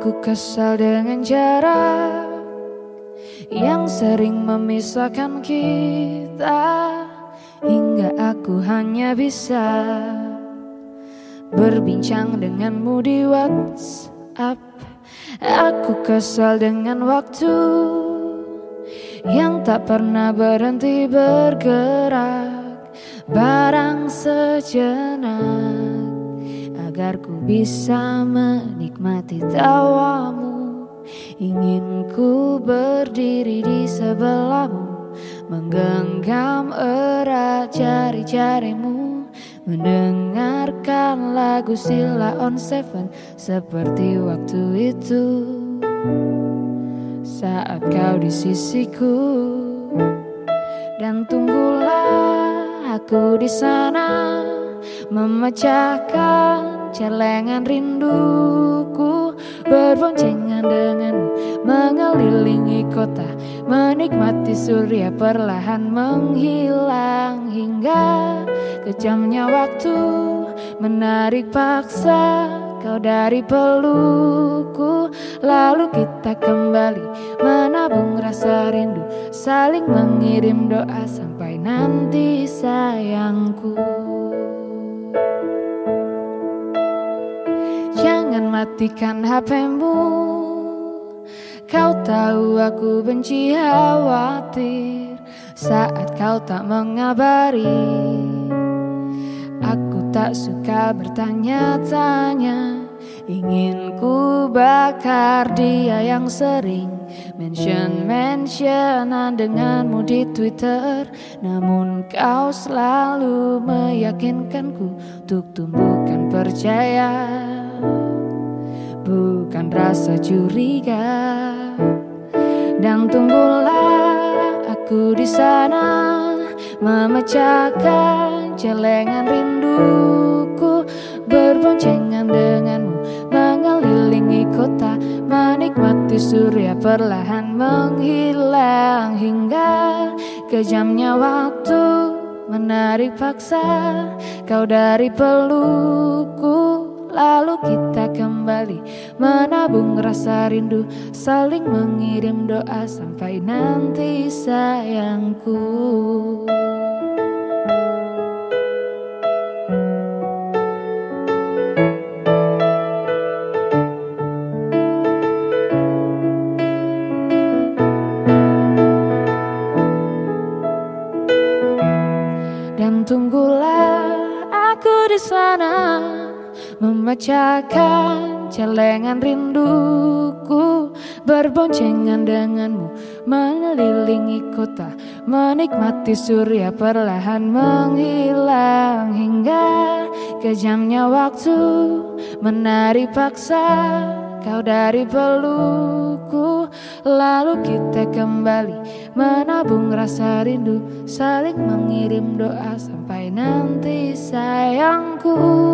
Aku kesal dengan jarak yang sering memisahkan kita. Hingga aku hanya bisa berbincang denganmu di WhatsApp. Aku kesal dengan waktu yang tak pernah berhenti bergerak, barang sejenak agar ku bisa menikmati tawamu. Ingin ku berdiri di sebelahmu, menggenggam erat jari-jarimu, mendengarkan lagu Sila on Seven seperti waktu itu. Saat kau di sisiku dan tunggulah aku di sana memecahkan celengan rinduku berboncengan denganmu mengelilingi kota menikmati surya perlahan menghilang hingga kejamnya waktu menarik paksa kau dari pelukku Lalu kita kembali menabung rasa rindu Saling mengirim doa sampai nanti sayangku matikan HPmu Kau tahu aku benci khawatir. Saat kau tak mengabari Aku tak suka bertanya-tanya. Ingin ku bakar dia yang sering Mention-mentionan denganmu di Twitter. Namun kau selalu meyakinkanku Untuk tumbuhkan percaya Bukan rasa curiga. Dan tunggulah aku di sana Memecahkan celengan rinduku Berboncengan denganmu Mengelilingi kota Menikmati surya perlahan menghilang Hingga kejamnya waktu Menarik paksa kau dari pelukku Lalu kita kembali. Menabung rasa rindu Saling mengirim doa sampai nanti sayangku. Dan tunggulah aku di sana Memecahkan celengan rinduku Berboncengan denganmu Mengelilingi kota Menikmati surya perlahan menghilang Hingga kejamnya waktu Menari paksa kau dari pelukku Lalu kita kembali menabung rasa rindu Saling mengirim doa sampai nanti sayangku